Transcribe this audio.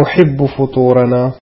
أحب فطورنا.